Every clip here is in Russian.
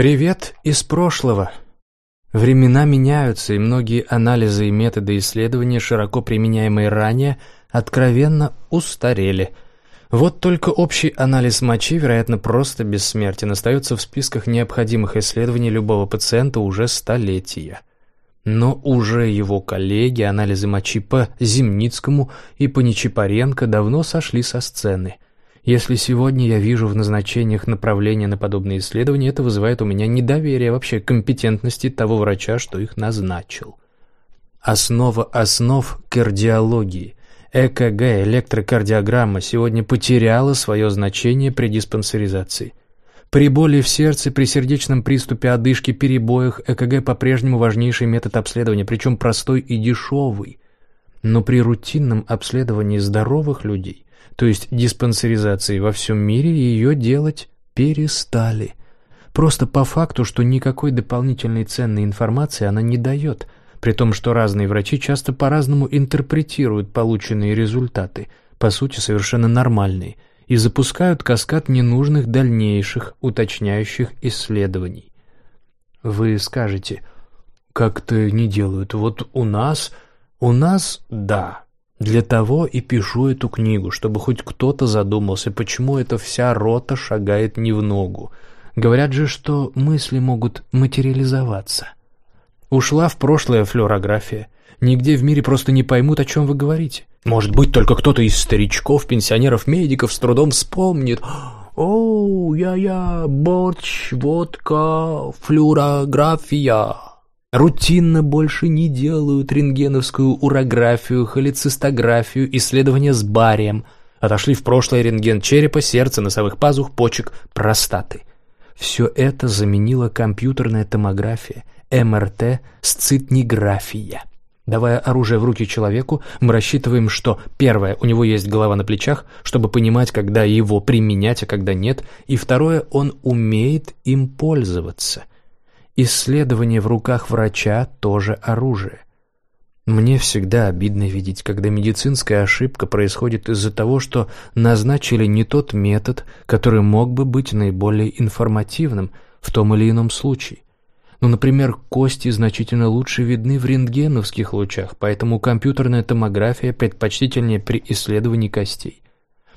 Привет из прошлого. Времена меняются, и многие анализы и методы исследования, широко применяемые ранее, откровенно устарели. Вот только общий анализ мочи, вероятно, просто бессмертен, остается в списках необходимых исследований любого пациента уже столетия. Но уже его коллеги, анализы мочи по Зимницкому и по Нечипаренко давно сошли со сцены – если сегодня я вижу в назначениях направления на подобные исследования, это вызывает у меня недоверие вообще компетентности того врача, что их назначил. Основа основ кардиологии. ЭКГ, электрокардиограмма, сегодня потеряла свое значение при диспансеризации. При боли в сердце, при сердечном приступе, одышке, перебоях ЭКГ по-прежнему важнейший метод обследования, причем простой и дешевый. Но при рутинном обследовании здоровых людей то есть диспансеризации во всем мире, ее делать перестали. Просто по факту, что никакой дополнительной ценной информации она не дает, при том, что разные врачи часто по-разному интерпретируют полученные результаты, по сути совершенно нормальные, и запускают каскад ненужных дальнейших уточняющих исследований. Вы скажете, как-то не делают. Вот у нас, у нас, да, для того и пишу эту книгу, чтобы хоть кто-то задумался, почему эта вся рота шагает не в ногу. Говорят же, что мысли могут материализоваться. Ушла в прошлое флюорография. Нигде в мире просто не поймут, о чем вы говорите. Может быть, только кто-то из старичков, пенсионеров, медиков с трудом вспомнит. «О, я-я, борщ, водка, флюорография». Рутинно больше не делают рентгеновскую урографию, холецистографию, исследования с барием. Отошли в прошлое рентген черепа, сердца, носовых пазух, почек, простаты. Все это заменила компьютерная томография, МРТ, сцитниграфия. Давая оружие в руки человеку, мы рассчитываем, что первое, у него есть голова на плечах, чтобы понимать, когда его применять, а когда нет, и второе, он умеет им пользоваться. Исследование в руках врача тоже оружие. Мне всегда обидно видеть, когда медицинская ошибка происходит из-за того, что назначили не тот метод, который мог бы быть наиболее информативным в том или ином случае. Ну, например, кости значительно лучше видны в рентгеновских лучах, поэтому компьютерная томография предпочтительнее при исследовании костей.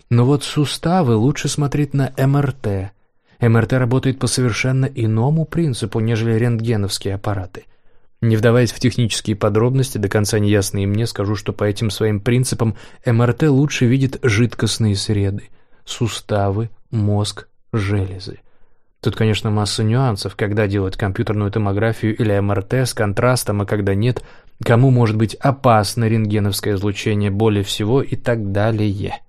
Но вот суставы лучше смотреть на МРТ – МРТ работает по совершенно иному принципу, нежели рентгеновские аппараты. Не вдаваясь в технические подробности, до конца неясные мне, скажу, что по этим своим принципам МРТ лучше видит жидкостные среды, суставы, мозг, железы. Тут, конечно, масса нюансов, когда делать компьютерную томографию или МРТ с контрастом, а когда нет, кому может быть опасно рентгеновское излучение более всего и так далее.